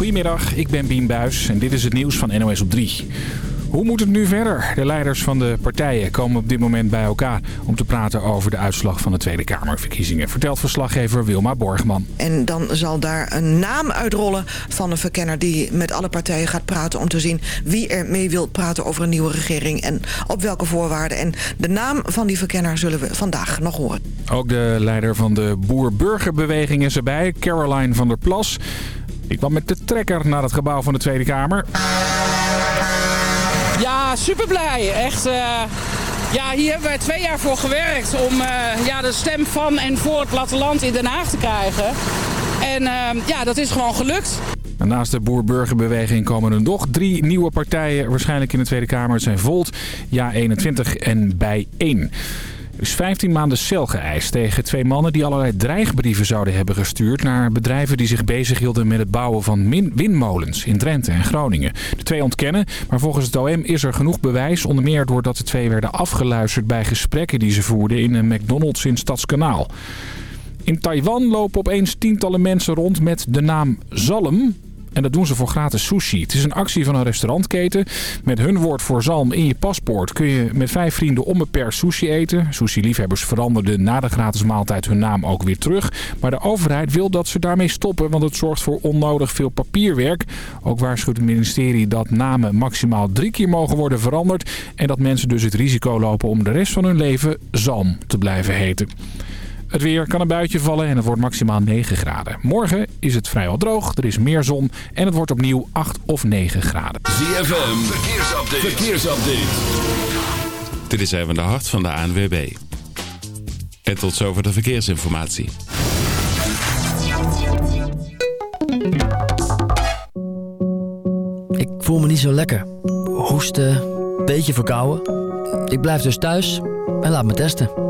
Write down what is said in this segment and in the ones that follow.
Goedemiddag, ik ben Bien Buis en dit is het nieuws van NOS op 3. Hoe moet het nu verder? De leiders van de partijen komen op dit moment bij elkaar om te praten over de uitslag van de Tweede Kamerverkiezingen. Vertelt verslaggever Wilma Borgman. En dan zal daar een naam uitrollen van een verkenner die met alle partijen gaat praten om te zien wie er mee wil praten over een nieuwe regering en op welke voorwaarden. En de naam van die verkenner zullen we vandaag nog horen. Ook de leider van de boer-burgerbeweging is erbij, Caroline van der Plas. Ik kwam met de trekker naar het gebouw van de Tweede Kamer. Ja, super blij. Echt. eh, ja, hier hebben wij twee jaar voor gewerkt om eh, ja, de stem van en voor het platteland in Den Haag te krijgen. En eh, ja, dat is gewoon gelukt. Naast de boer-burgerbeweging komen er nog drie nieuwe partijen waarschijnlijk in de Tweede Kamer. Het zijn Volt, Ja21 en Bij1. Is 15 maanden cel geëist tegen twee mannen die allerlei dreigbrieven zouden hebben gestuurd naar bedrijven die zich bezighielden met het bouwen van windmolens in Drenthe en Groningen. De twee ontkennen, maar volgens het OM is er genoeg bewijs, onder meer doordat de twee werden afgeluisterd bij gesprekken die ze voerden in een McDonald's in Stadskanaal. In Taiwan lopen opeens tientallen mensen rond met de naam Zalm. En dat doen ze voor gratis sushi. Het is een actie van een restaurantketen. Met hun woord voor zalm in je paspoort kun je met vijf vrienden onbeperkt sushi eten. Sushi-liefhebbers veranderden na de gratis maaltijd hun naam ook weer terug. Maar de overheid wil dat ze daarmee stoppen, want het zorgt voor onnodig veel papierwerk. Ook waarschuwt het ministerie dat namen maximaal drie keer mogen worden veranderd. En dat mensen dus het risico lopen om de rest van hun leven zalm te blijven heten. Het weer kan een buitje vallen en het wordt maximaal 9 graden. Morgen is het vrijwel droog, er is meer zon en het wordt opnieuw 8 of 9 graden. ZFM, verkeersupdate. verkeersupdate. Dit is even de hart van de ANWB. En tot zover de verkeersinformatie. Ik voel me niet zo lekker. Hoesten, beetje verkouden. Ik blijf dus thuis en laat me testen.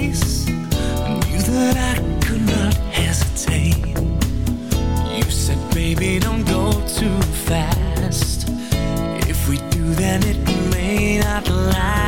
face Knew that I could not hesitate. You said, baby, don't go too fast. If we do, then it may not last.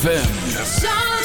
ZFM.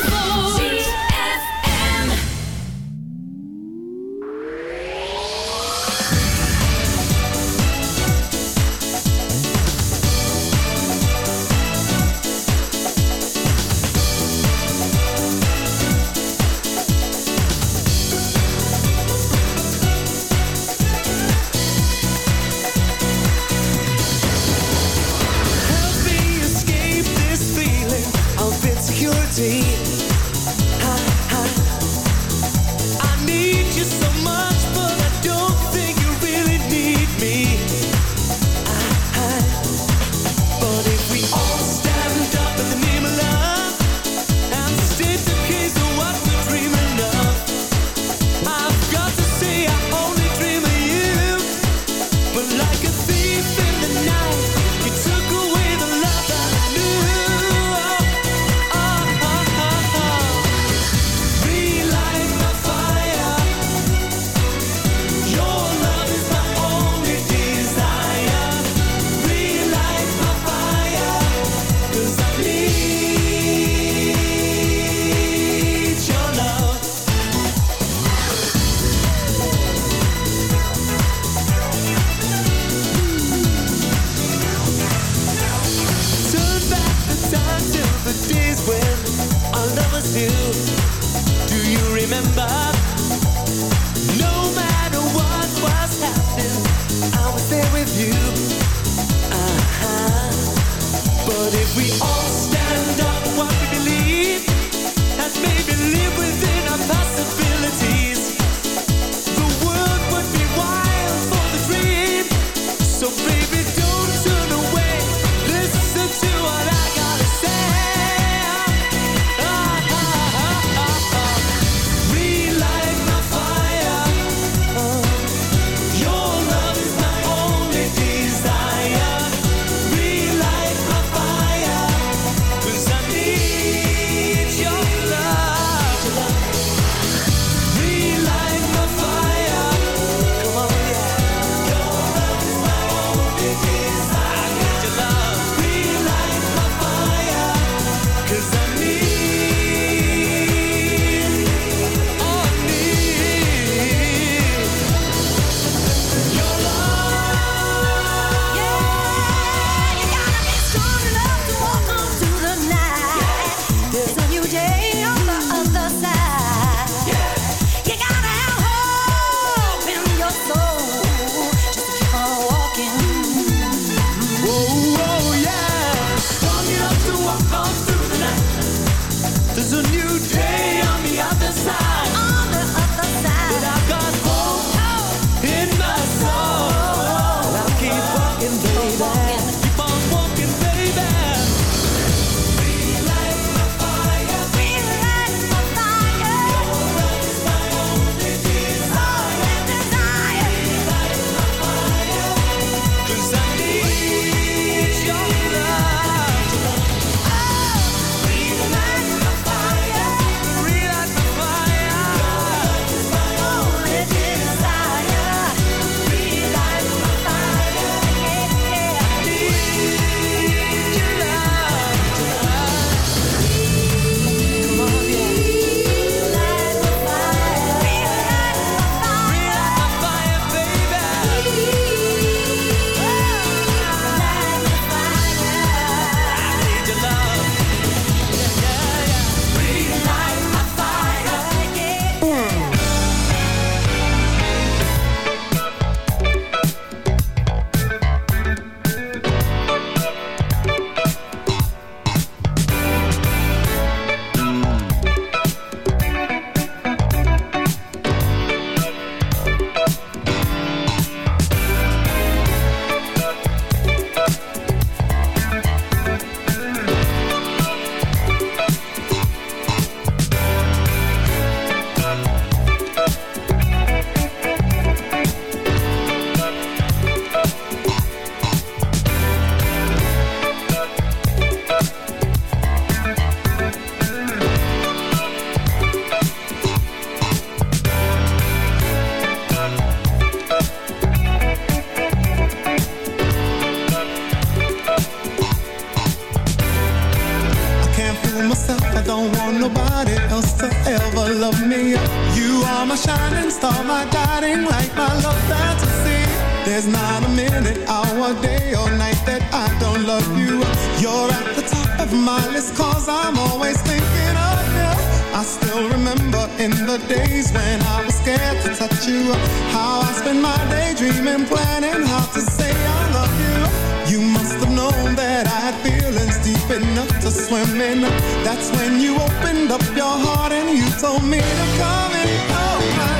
To. That's when you opened up your heart and you told me to come in. Oh, my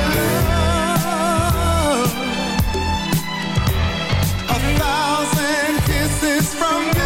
love. A thousand kisses from you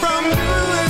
From you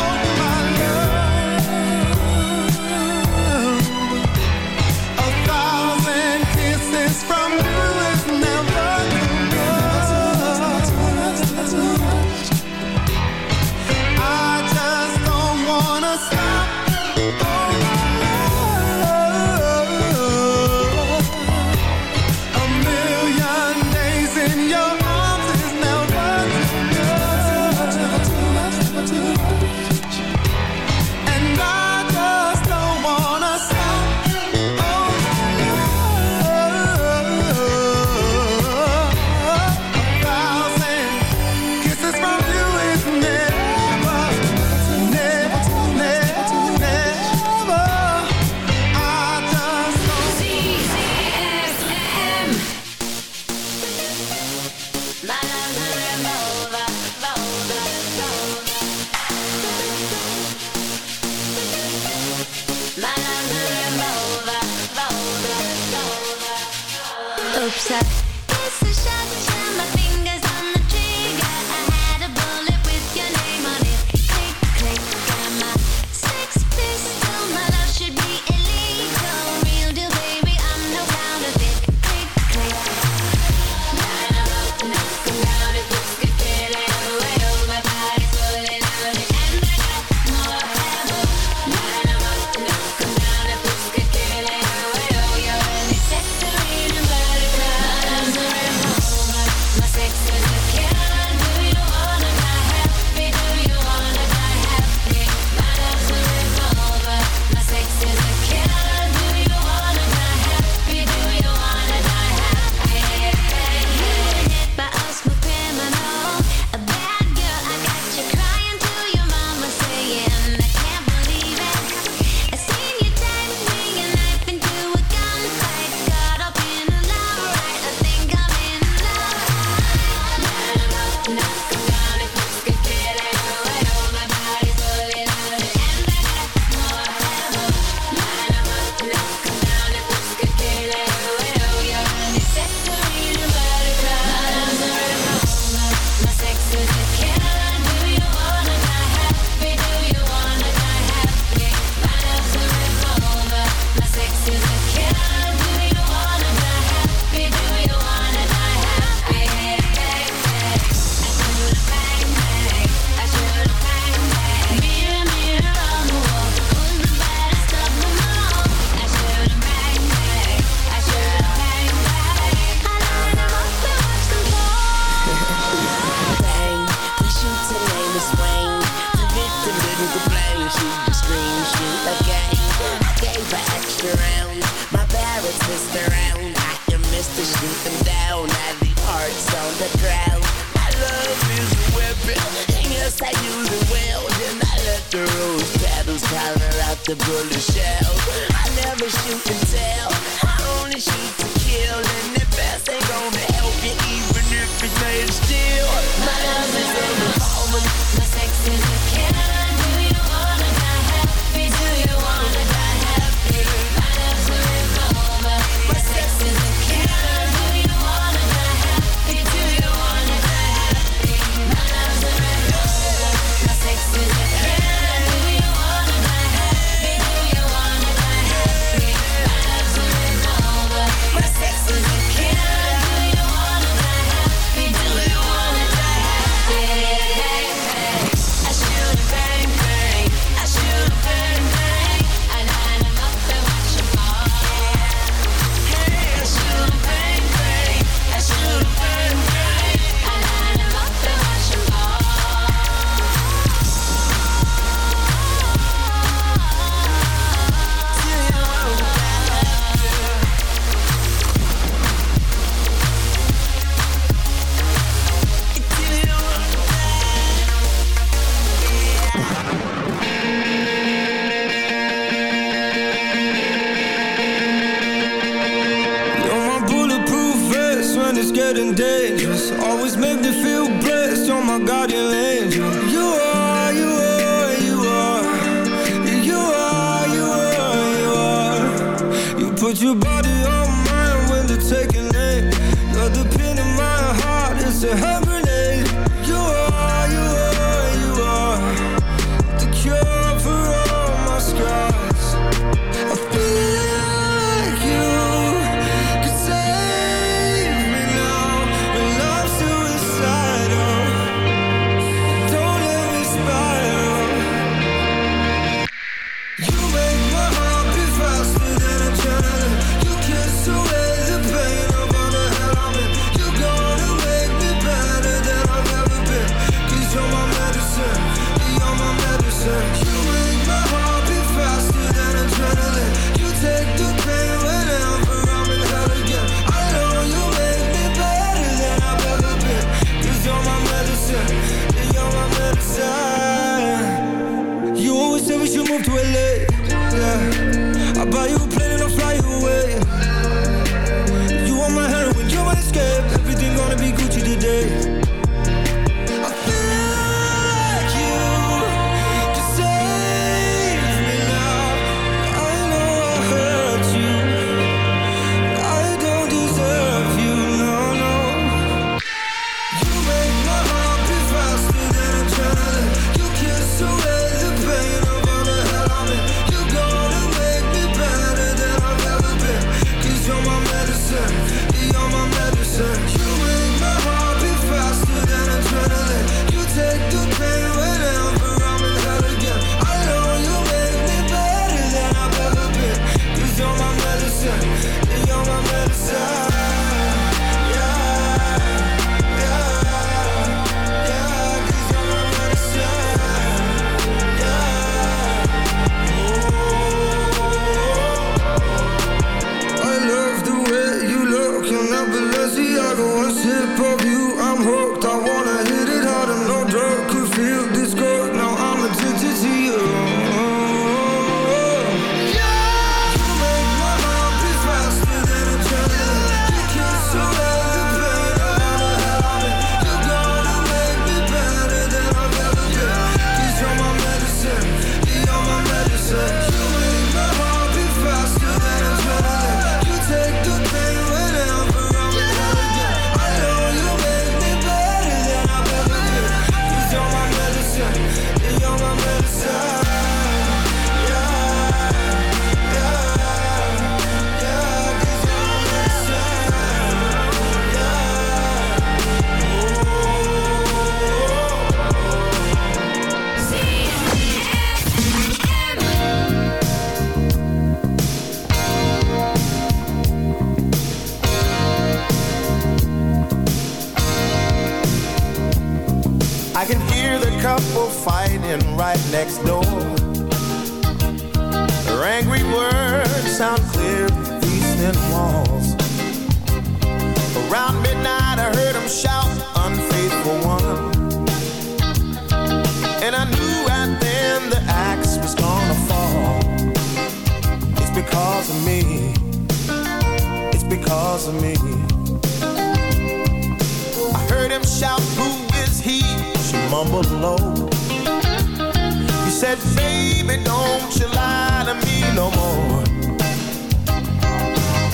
Shout, unfaithful one. And I knew right then the axe was gonna fall. It's because of me. It's because of me. I heard him shout, Who is he? She mumbled low. He said, Baby, don't you lie to me no more.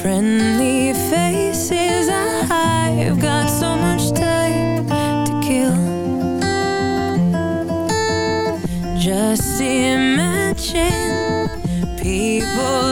friendly faces. I've got so much time to kill. Just imagine people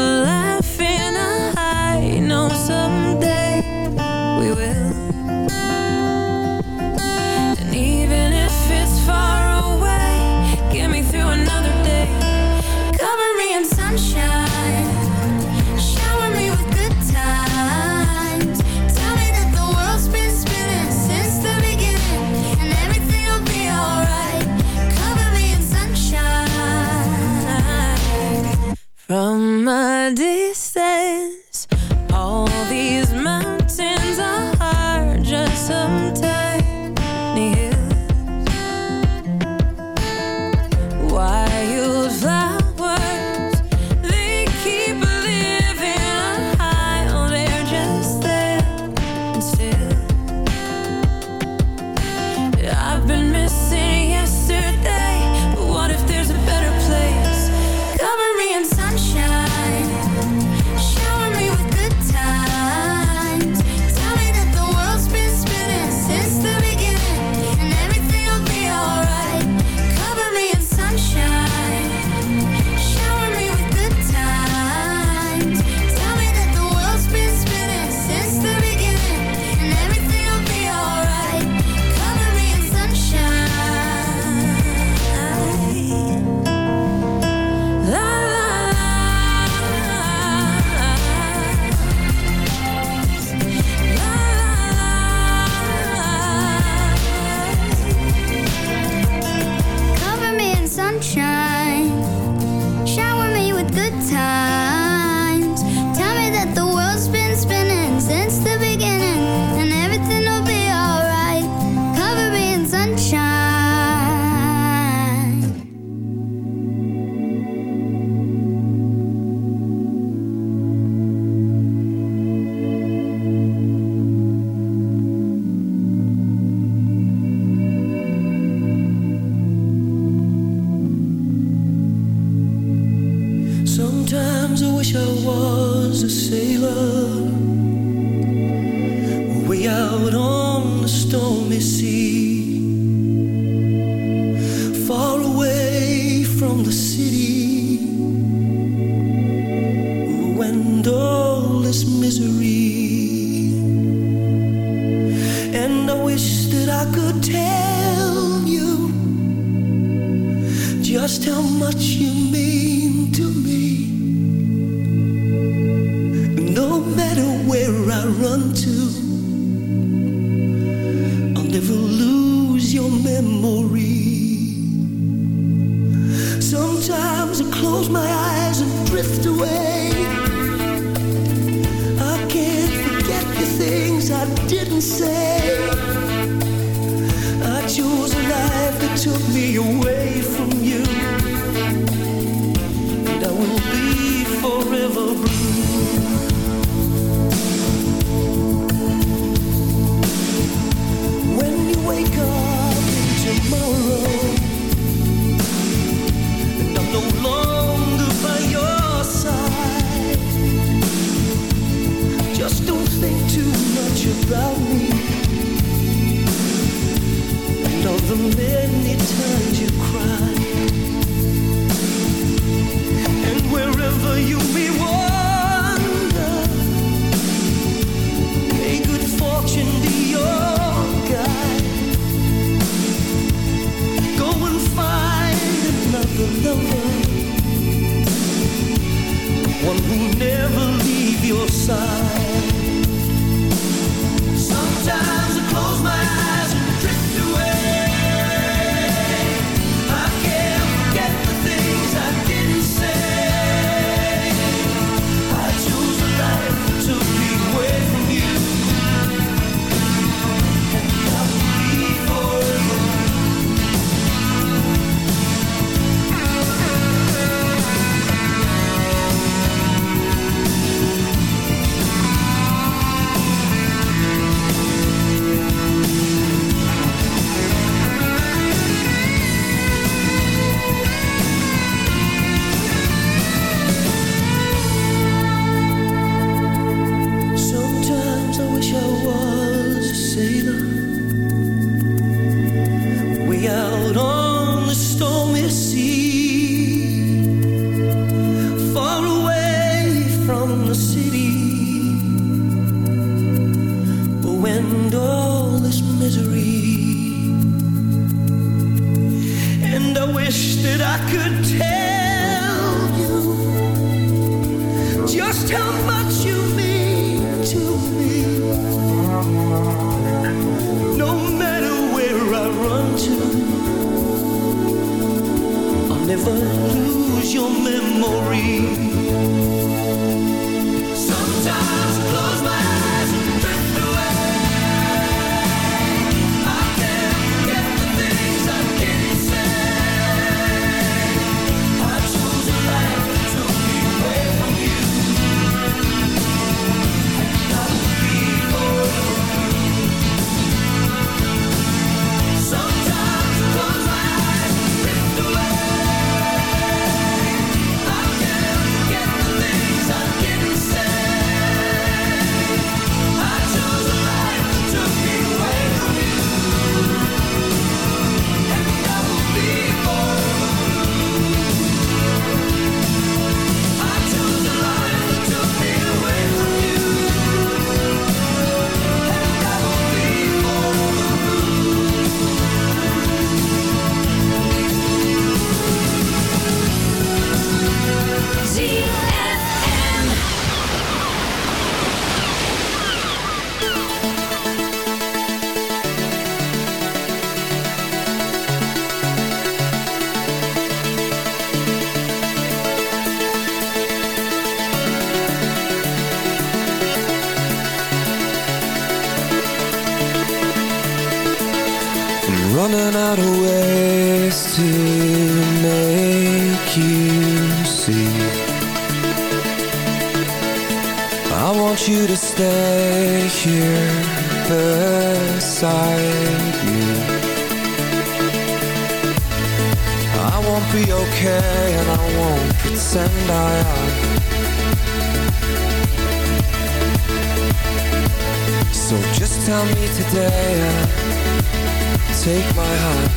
too much about me memory. So just tell me today uh, Take my heart.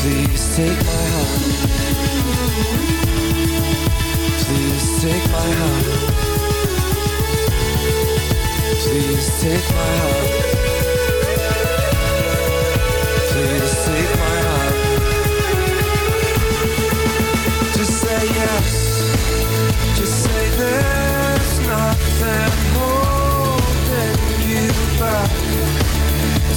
Please take my heart. Please take my heart. Please take my heart. Please take my heart. Just say yes. Just say this.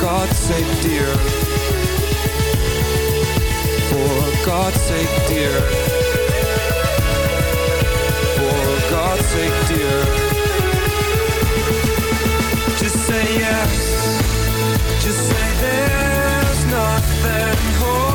God's sake, dear. For God's sake, dear. For God's sake, dear. Just say yes. Just say there's nothing holding.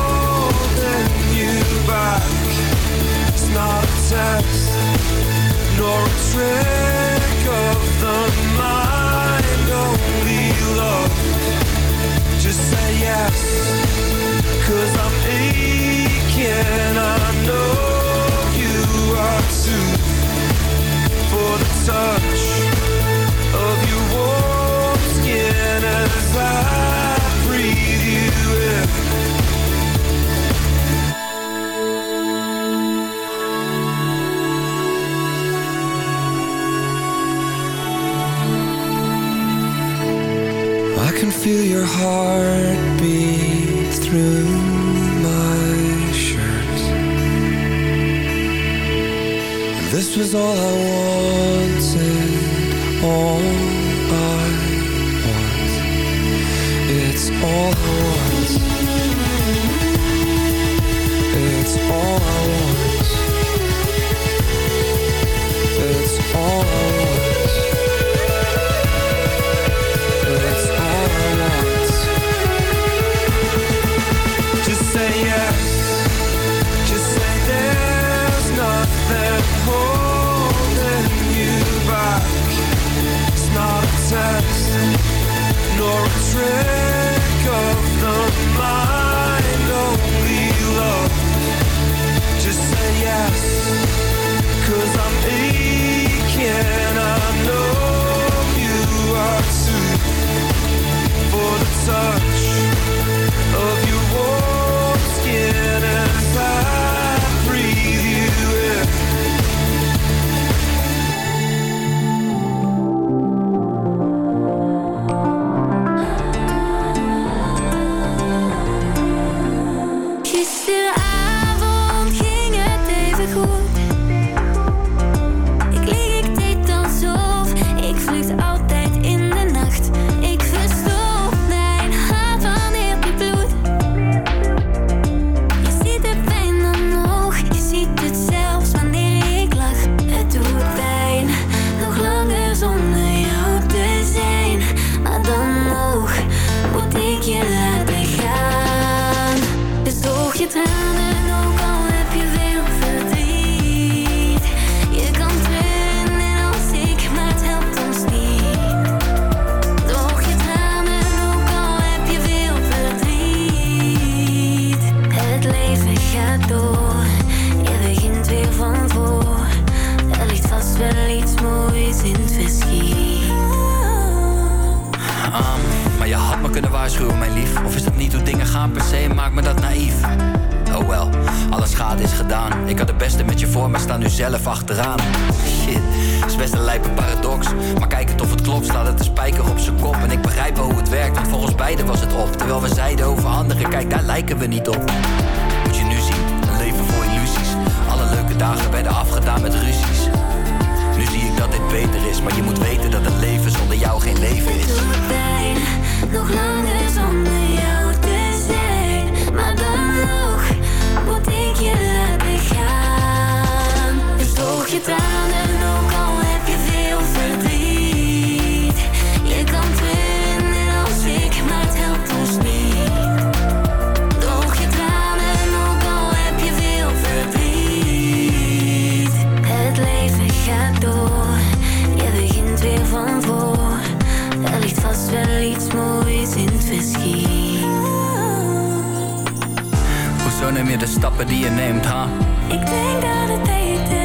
stappen die je neemt, ha? Huh? Ik denk dat het beter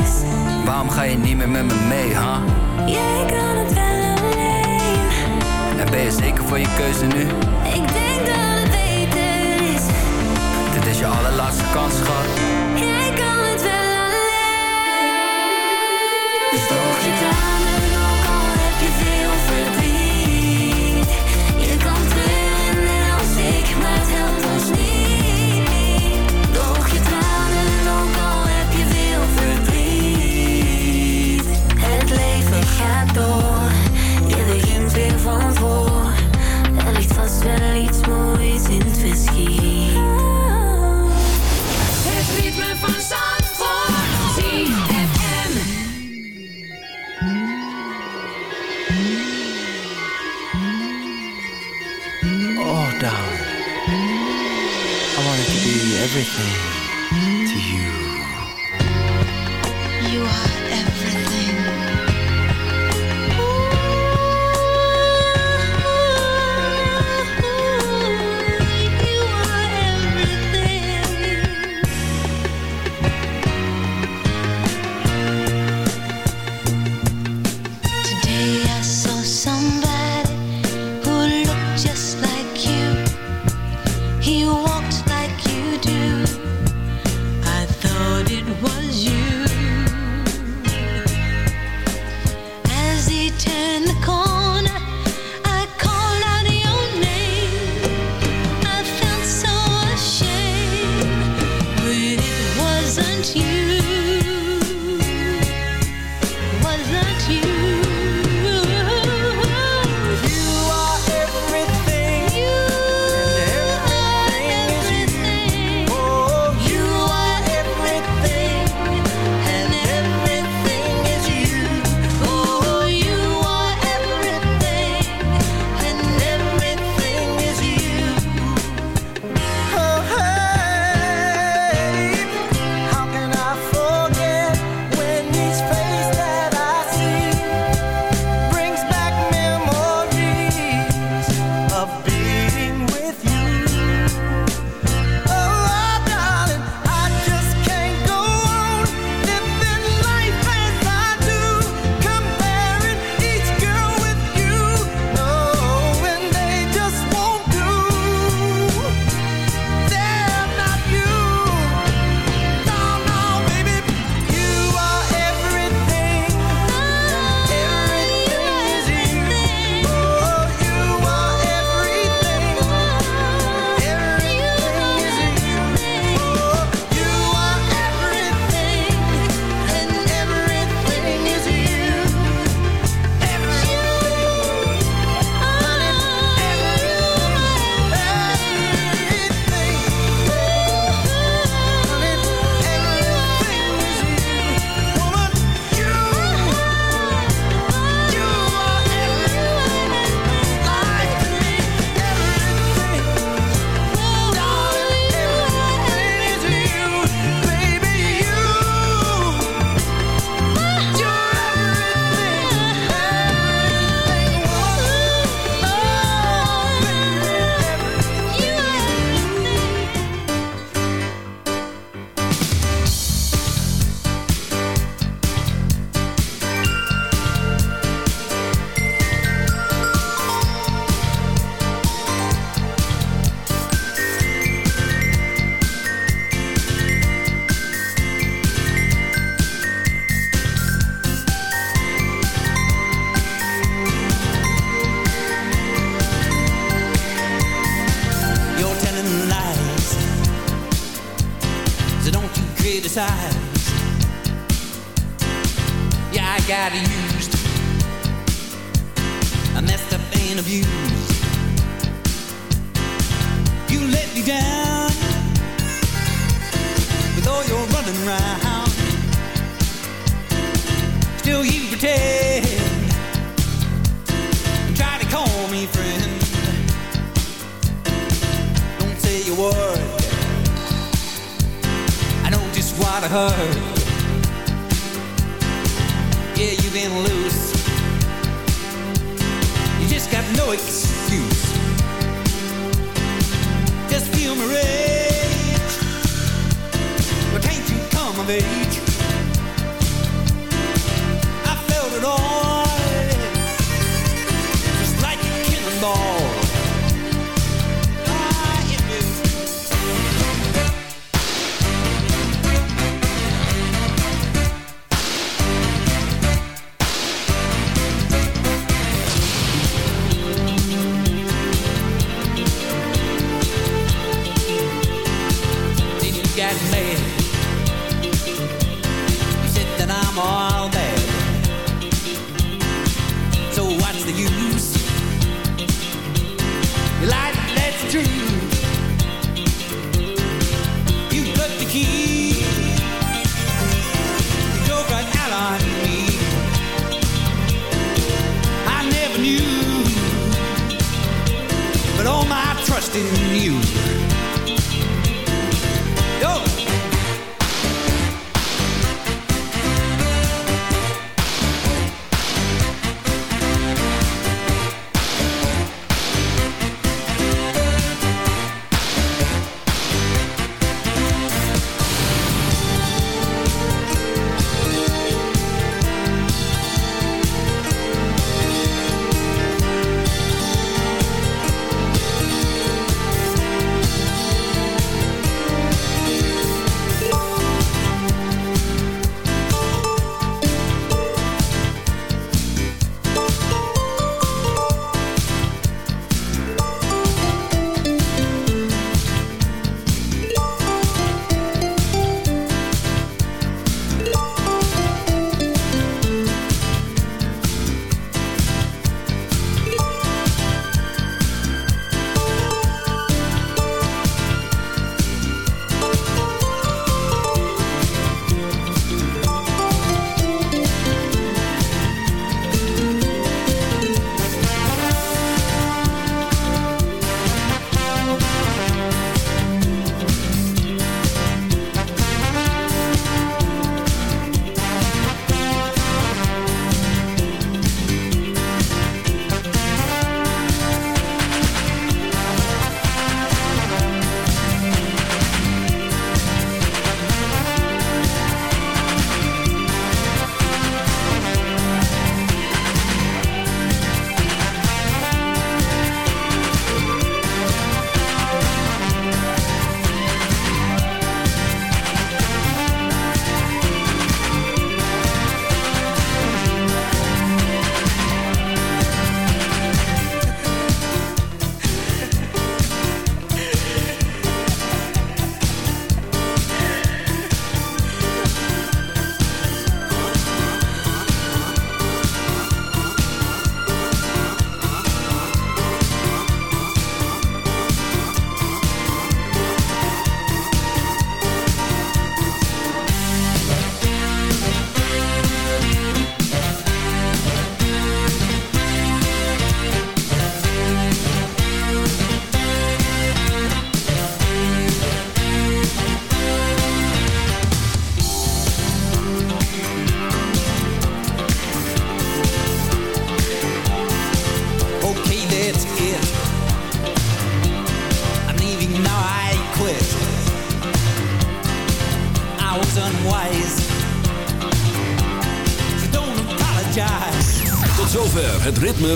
is. Waarom ga je niet meer met me mee, ha? Huh? Jij kan het wel alleen. En ben je zeker voor je keuze nu? Ik denk dat het beter is. Dit is je allerlaatste kans, schat everything.